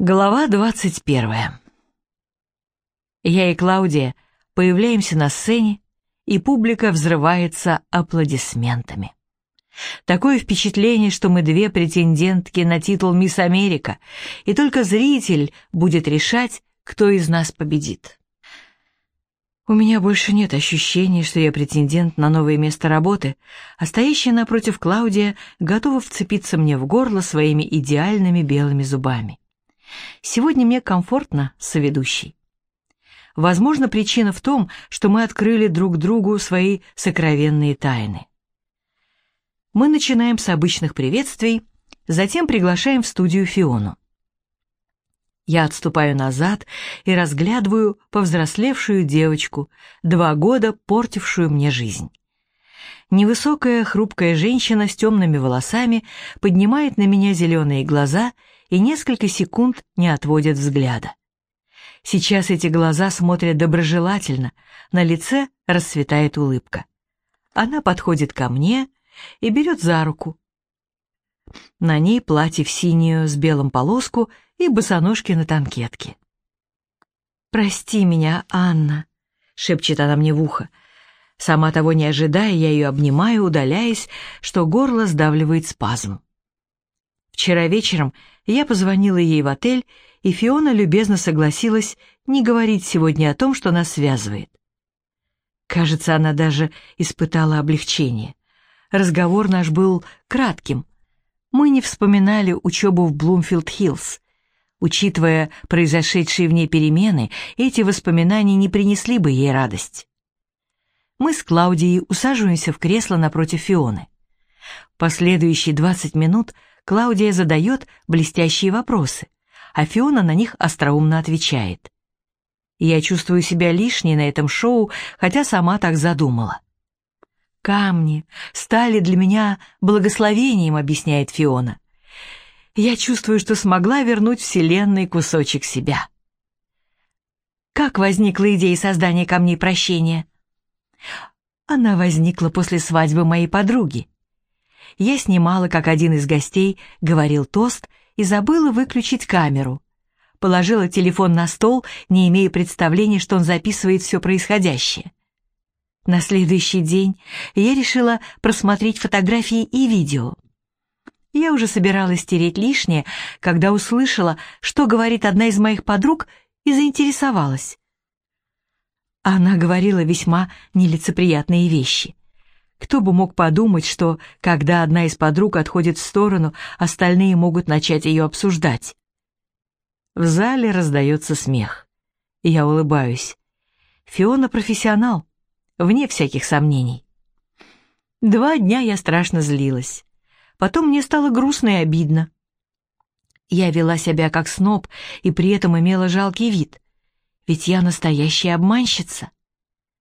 Глава 21. Я и Клаудия появляемся на сцене, и публика взрывается аплодисментами. Такое впечатление, что мы две претендентки на титул «Мисс Америка», и только зритель будет решать, кто из нас победит. У меня больше нет ощущения, что я претендент на новое место работы, а стоящая напротив Клаудия готова вцепиться мне в горло своими идеальными белыми зубами. Сегодня мне комфортно соведущей. Возможно, причина в том, что мы открыли друг другу свои сокровенные тайны. Мы начинаем с обычных приветствий, затем приглашаем в студию Фиону. Я отступаю назад и разглядываю повзрослевшую девочку, два года портившую мне жизнь. Невысокая, хрупкая женщина с темными волосами поднимает на меня зеленые глаза и несколько секунд не отводит взгляда. Сейчас эти глаза смотрят доброжелательно, на лице расцветает улыбка. Она подходит ко мне и берет за руку. На ней платье в синюю с белым полоску и босоножки на танкетке. «Прости меня, Анна», — шепчет она мне в ухо. Сама того не ожидая, я ее обнимаю, удаляясь, что горло сдавливает спазм. Вчера вечером я позвонила ей в отель, и Фиона любезно согласилась не говорить сегодня о том, что нас связывает. Кажется, она даже испытала облегчение. Разговор наш был кратким. Мы не вспоминали учебу в Блумфилд-Хиллз. Учитывая произошедшие в ней перемены, эти воспоминания не принесли бы ей радость. Мы с Клаудией усаживаемся в кресло напротив Фионы. Последующие 20 минут Клаудия задает блестящие вопросы, а Фиона на них остроумно отвечает. Я чувствую себя лишней на этом шоу, хотя сама так задумала. «Камни стали для меня благословением», — объясняет Фиона. «Я чувствую, что смогла вернуть Вселенной кусочек себя». Как возникла идея создания камней прощения? Она возникла после свадьбы моей подруги я снимала, как один из гостей говорил тост и забыла выключить камеру. Положила телефон на стол, не имея представления, что он записывает все происходящее. На следующий день я решила просмотреть фотографии и видео. Я уже собиралась стереть лишнее, когда услышала, что говорит одна из моих подруг, и заинтересовалась. Она говорила весьма нелицеприятные вещи. Кто бы мог подумать, что, когда одна из подруг отходит в сторону, остальные могут начать ее обсуждать. В зале раздается смех. Я улыбаюсь. Фиона профессионал, вне всяких сомнений. Два дня я страшно злилась. Потом мне стало грустно и обидно. Я вела себя как сноб и при этом имела жалкий вид. Ведь я настоящая обманщица.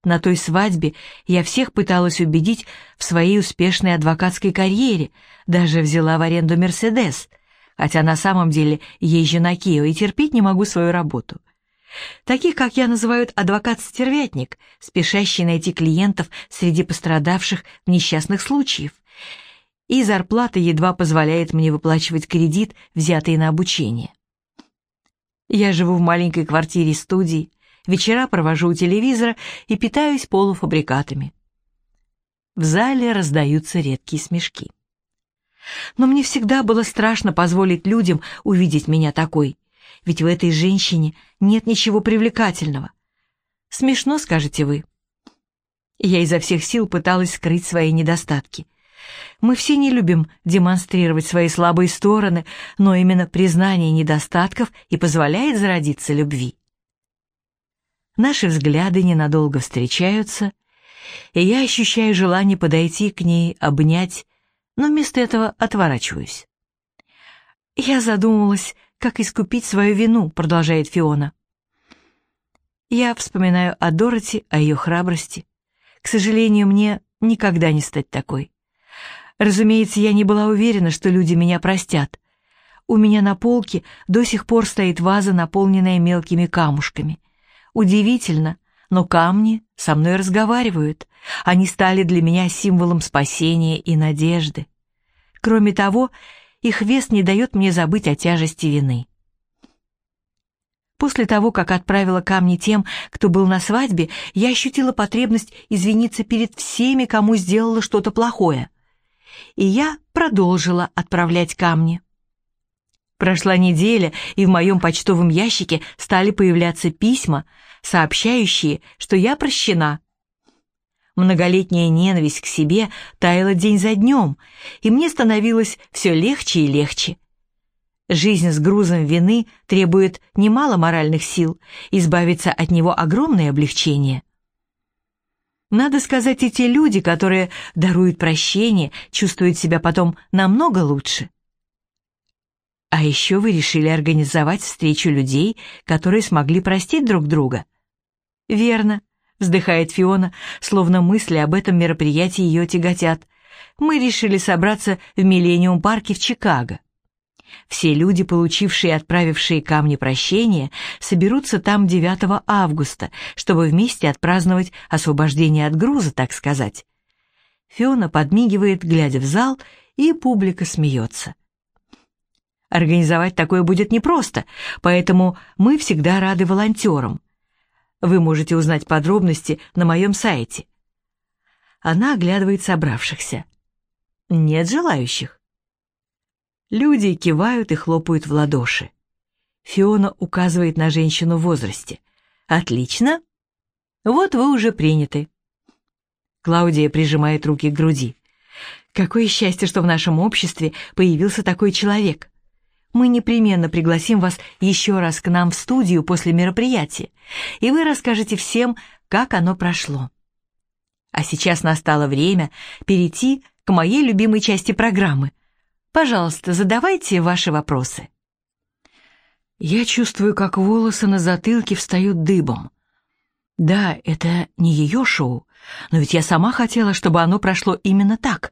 На той свадьбе я всех пыталась убедить в своей успешной адвокатской карьере, даже взяла в аренду «Мерседес», хотя на самом деле езжу на Кио и терпеть не могу свою работу. Таких, как я, называют адвокат-стервятник, спешащий найти клиентов среди пострадавших в несчастных случаев. И зарплата едва позволяет мне выплачивать кредит, взятый на обучение. Я живу в маленькой квартире-студии, вечера провожу у телевизора и питаюсь полуфабрикатами. В зале раздаются редкие смешки. Но мне всегда было страшно позволить людям увидеть меня такой, ведь в этой женщине нет ничего привлекательного. Смешно, скажете вы. Я изо всех сил пыталась скрыть свои недостатки. Мы все не любим демонстрировать свои слабые стороны, но именно признание недостатков и позволяет зародиться любви. Наши взгляды ненадолго встречаются, и я ощущаю желание подойти к ней, обнять, но вместо этого отворачиваюсь. «Я задумалась, как искупить свою вину», — продолжает Фиона. Я вспоминаю о Дороти, о ее храбрости. К сожалению, мне никогда не стать такой. Разумеется, я не была уверена, что люди меня простят. У меня на полке до сих пор стоит ваза, наполненная мелкими камушками. Удивительно, но камни со мной разговаривают. Они стали для меня символом спасения и надежды. Кроме того, их вес не дает мне забыть о тяжести вины. После того, как отправила камни тем, кто был на свадьбе, я ощутила потребность извиниться перед всеми, кому сделала что-то плохое. И я продолжила отправлять камни. Прошла неделя, и в моем почтовом ящике стали появляться письма, сообщающие, что я прощена. Многолетняя ненависть к себе таяла день за днем, и мне становилось все легче и легче. Жизнь с грузом вины требует немало моральных сил, избавиться от него огромное облегчение. Надо сказать, и те люди, которые даруют прощение, чувствуют себя потом намного лучше. А еще вы решили организовать встречу людей, которые смогли простить друг друга. Верно, вздыхает Фиона, словно мысли об этом мероприятии ее тяготят. Мы решили собраться в Миллениум-парке в Чикаго. Все люди, получившие и отправившие камни прощения, соберутся там 9 августа, чтобы вместе отпраздновать освобождение от груза, так сказать. Фиона подмигивает, глядя в зал, и публика смеется. Организовать такое будет непросто, поэтому мы всегда рады волонтерам. Вы можете узнать подробности на моем сайте. Она оглядывает собравшихся. Нет желающих. Люди кивают и хлопают в ладоши. Фиона указывает на женщину в возрасте. «Отлично. Вот вы уже приняты». Клаудия прижимает руки к груди. «Какое счастье, что в нашем обществе появился такой человек мы непременно пригласим вас еще раз к нам в студию после мероприятия, и вы расскажете всем, как оно прошло. А сейчас настало время перейти к моей любимой части программы. Пожалуйста, задавайте ваши вопросы. Я чувствую, как волосы на затылке встают дыбом. Да, это не ее шоу, но ведь я сама хотела, чтобы оно прошло именно так.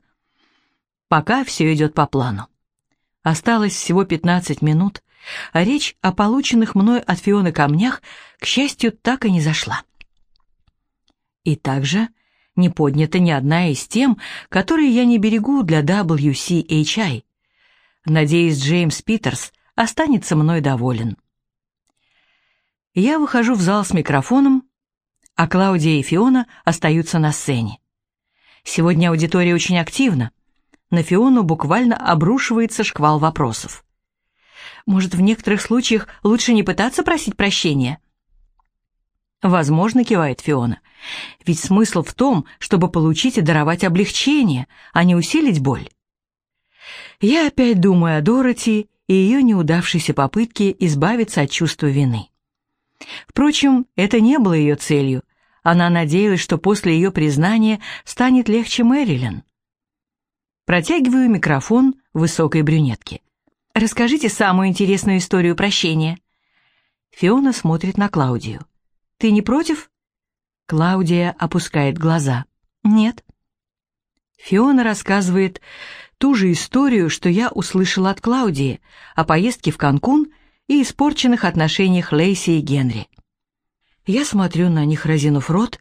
Пока все идет по плану. Осталось всего 15 минут, а речь о полученных мной от Фионы камнях, к счастью, так и не зашла. И также не поднята ни одна из тем, которые я не берегу для WCHI. Надеюсь, Джеймс Питерс останется мной доволен. Я выхожу в зал с микрофоном, а Клаудия и Фиона остаются на сцене. Сегодня аудитория очень активна. На Фиону буквально обрушивается шквал вопросов. Может, в некоторых случаях лучше не пытаться просить прощения? Возможно, кивает Фиона. Ведь смысл в том, чтобы получить и даровать облегчение, а не усилить боль. Я опять думаю о Дороти и ее неудавшейся попытке избавиться от чувства вины. Впрочем, это не было ее целью. Она надеялась, что после ее признания станет легче Мэрилин. Протягиваю микрофон высокой брюнетке. «Расскажите самую интересную историю прощения». Фиона смотрит на Клаудию. «Ты не против?» Клаудия опускает глаза. «Нет». Фиона рассказывает ту же историю, что я услышала от Клаудии о поездке в Канкун и испорченных отношениях Лейси и Генри. Я смотрю на них, разинув рот,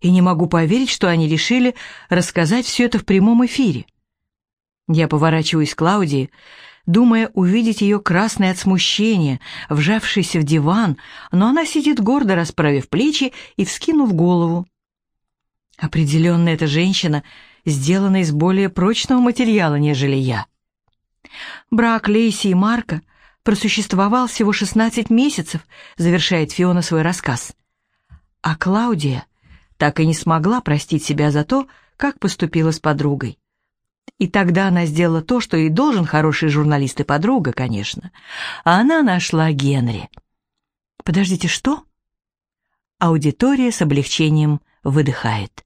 и не могу поверить, что они решили рассказать все это в прямом эфире. Я поворачиваюсь к Клаудии, думая увидеть ее красное от смущения, вжавшейся в диван, но она сидит гордо, расправив плечи и вскинув голову. Определенно, эта женщина сделана из более прочного материала, нежели я. Брак Лейси и Марка просуществовал всего 16 месяцев, завершает Фиона свой рассказ. А Клаудия так и не смогла простить себя за то, как поступила с подругой. И тогда она сделала то, что и должен хороший журналист и подруга, конечно. А она нашла Генри. Подождите, что? Аудитория с облегчением выдыхает.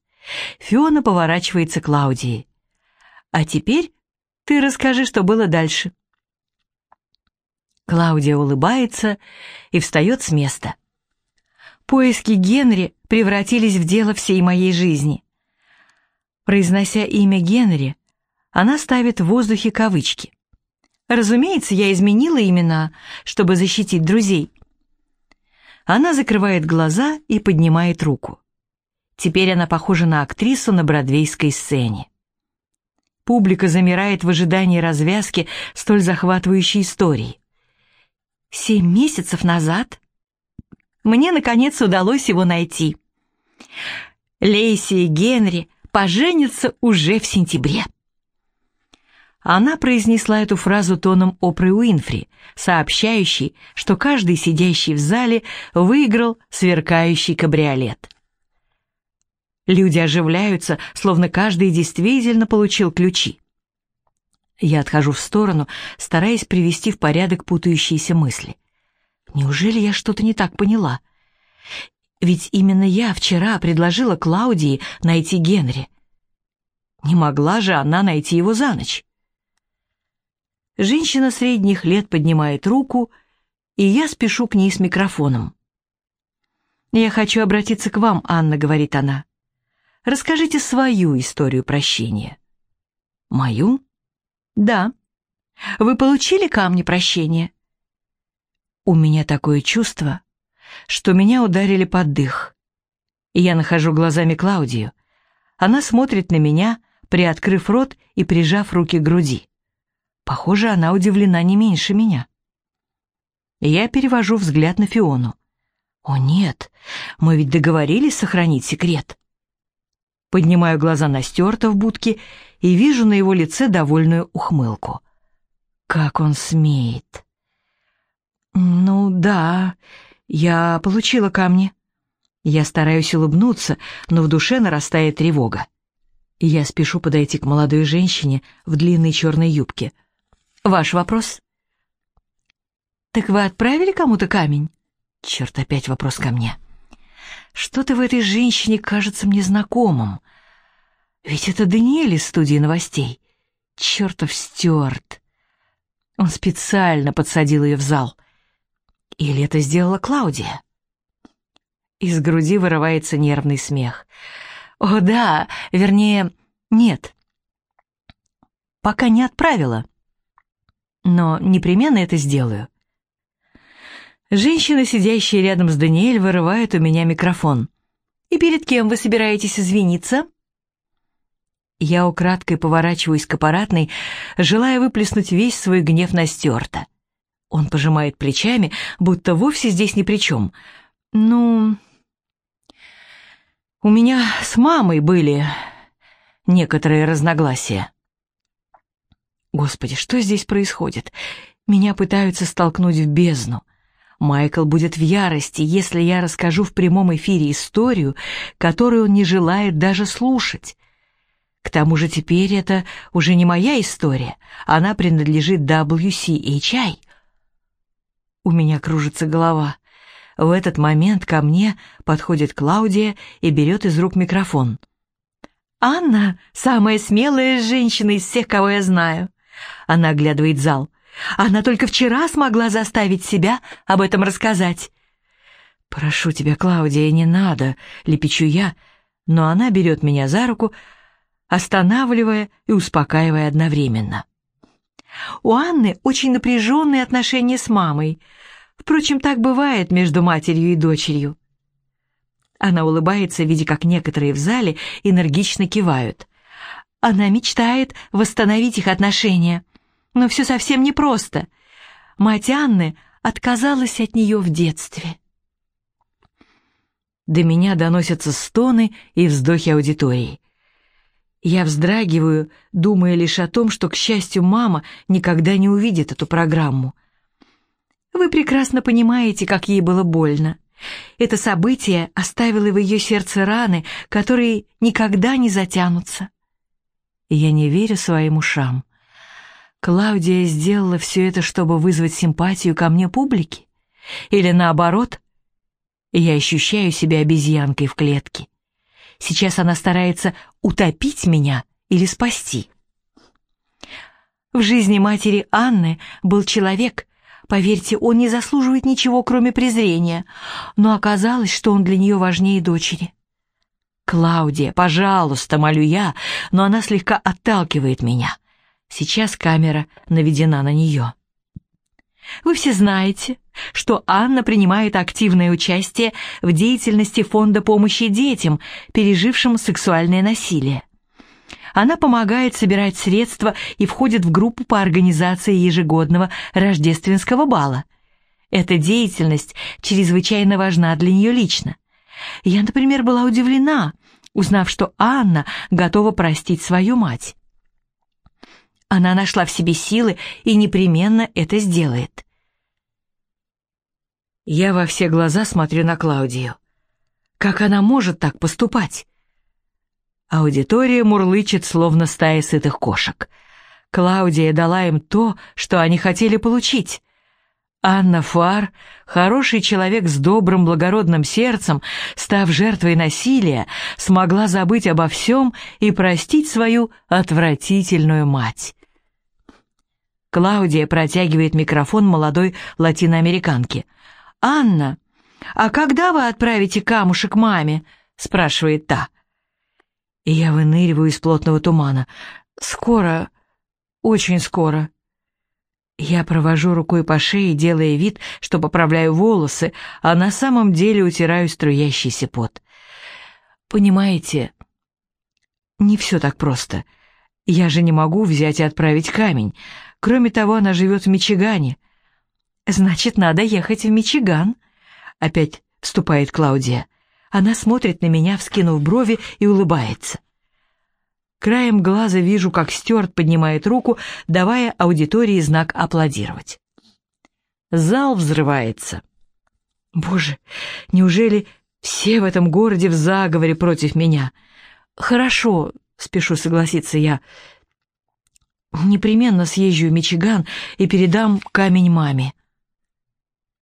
Фиона поворачивается к Клаудии. А теперь ты расскажи, что было дальше. Клаудия улыбается и встает с места. Поиски Генри превратились в дело всей моей жизни. Произнося имя Генри, она ставит в воздухе кавычки. Разумеется, я изменила имена, чтобы защитить друзей. Она закрывает глаза и поднимает руку. Теперь она похожа на актрису на бродвейской сцене. Публика замирает в ожидании развязки столь захватывающей истории. Семь месяцев назад мне, наконец, удалось его найти. Лейси и Генри поженятся уже в сентябре. Она произнесла эту фразу тоном Опры Уинфри, сообщающей, что каждый сидящий в зале выиграл сверкающий кабриолет. Люди оживляются, словно каждый действительно получил ключи. Я отхожу в сторону, стараясь привести в порядок путающиеся мысли. Неужели я что-то не так поняла? Ведь именно я вчера предложила Клаудии найти Генри. Не могла же она найти его за ночь. Женщина средних лет поднимает руку, и я спешу к ней с микрофоном. «Я хочу обратиться к вам, Анна», — говорит она. «Расскажите свою историю прощения». «Мою?» «Да. Вы получили камни прощения?» У меня такое чувство, что меня ударили под дых. Я нахожу глазами Клаудию. Она смотрит на меня, приоткрыв рот и прижав руки к груди. Похоже, она удивлена не меньше меня. Я перевожу взгляд на Фиону. «О нет, мы ведь договорились сохранить секрет». Поднимаю глаза на Стюарта в будке и вижу на его лице довольную ухмылку. Как он смеет. «Ну да, я получила камни». Я стараюсь улыбнуться, но в душе нарастает тревога. Я спешу подойти к молодой женщине в длинной черной юбке. «Ваш вопрос?» «Так вы отправили кому-то камень?» Черт, опять вопрос ко мне. Что-то в этой женщине кажется мне знакомым. Ведь это Даниэль из студии новостей. Чертов Стюарт. Он специально подсадил ее в зал. Или это сделала Клаудия? Из груди вырывается нервный смех. О, да, вернее, нет. Пока не отправила. Но непременно это сделаю. Женщина, сидящая рядом с Даниэль, вырывает у меня микрофон. «И перед кем вы собираетесь извиниться?» Я украдкой поворачиваюсь к аппаратной, желая выплеснуть весь свой гнев на Стюарта. Он пожимает плечами, будто вовсе здесь ни при чем. Ну, у меня с мамой были некоторые разногласия. Господи, что здесь происходит? Меня пытаются столкнуть в бездну. Майкл будет в ярости, если я расскажу в прямом эфире историю, которую он не желает даже слушать. К тому же теперь это уже не моя история, она принадлежит WCHI. У меня кружится голова. В этот момент ко мне подходит Клаудия и берет из рук микрофон. «Анна — самая смелая женщина из всех, кого я знаю». Она оглядывает зал. Она только вчера смогла заставить себя об этом рассказать. «Прошу тебя, Клаудия, не надо», — лепечу я, но она берет меня за руку, останавливая и успокаивая одновременно. У Анны очень напряженные отношения с мамой. Впрочем, так бывает между матерью и дочерью. Она улыбается, видя, как некоторые в зале энергично кивают. Она мечтает восстановить их отношения. Но все совсем непросто. Мать Анны отказалась от нее в детстве. До меня доносятся стоны и вздохи аудитории. Я вздрагиваю, думая лишь о том, что, к счастью, мама никогда не увидит эту программу. Вы прекрасно понимаете, как ей было больно. Это событие оставило в ее сердце раны, которые никогда не затянутся. Я не верю своим ушам. Клаудия сделала все это, чтобы вызвать симпатию ко мне публики? Или наоборот? Я ощущаю себя обезьянкой в клетке. Сейчас она старается утопить меня или спасти. В жизни матери Анны был человек, поверьте, он не заслуживает ничего, кроме презрения, но оказалось, что он для нее важнее дочери. «Клаудия, пожалуйста, молю я», но она слегка отталкивает меня. Сейчас камера наведена на нее. Вы все знаете, что Анна принимает активное участие в деятельности Фонда помощи детям, пережившим сексуальное насилие. Она помогает собирать средства и входит в группу по организации ежегодного рождественского бала. Эта деятельность чрезвычайно важна для нее лично. Я, например, была удивлена, узнав, что Анна готова простить свою мать. Она нашла в себе силы и непременно это сделает. Я во все глаза смотрю на Клаудию. Как она может так поступать? Аудитория мурлычет, словно стая сытых кошек. Клаудия дала им то, что они хотели получить. Анна Фар, хороший человек с добрым благородным сердцем, став жертвой насилия, смогла забыть обо всем и простить свою отвратительную мать. Клаудия протягивает микрофон молодой латиноамериканке. «Анна, а когда вы отправите камушек маме?» — спрашивает та. И я выныриваю из плотного тумана. «Скоро, очень скоро». Я провожу рукой по шее, делая вид, что поправляю волосы, а на самом деле утираю струящийся пот. Понимаете, не все так просто. Я же не могу взять и отправить камень. Кроме того, она живет в Мичигане. Значит, надо ехать в Мичиган. Опять вступает Клаудия. Она смотрит на меня, вскинув брови, и улыбается. Краем глаза вижу, как Стюарт поднимает руку, давая аудитории знак аплодировать. Зал взрывается. Боже, неужели все в этом городе в заговоре против меня? Хорошо, спешу согласиться я. Непременно съезжу в Мичиган и передам камень маме.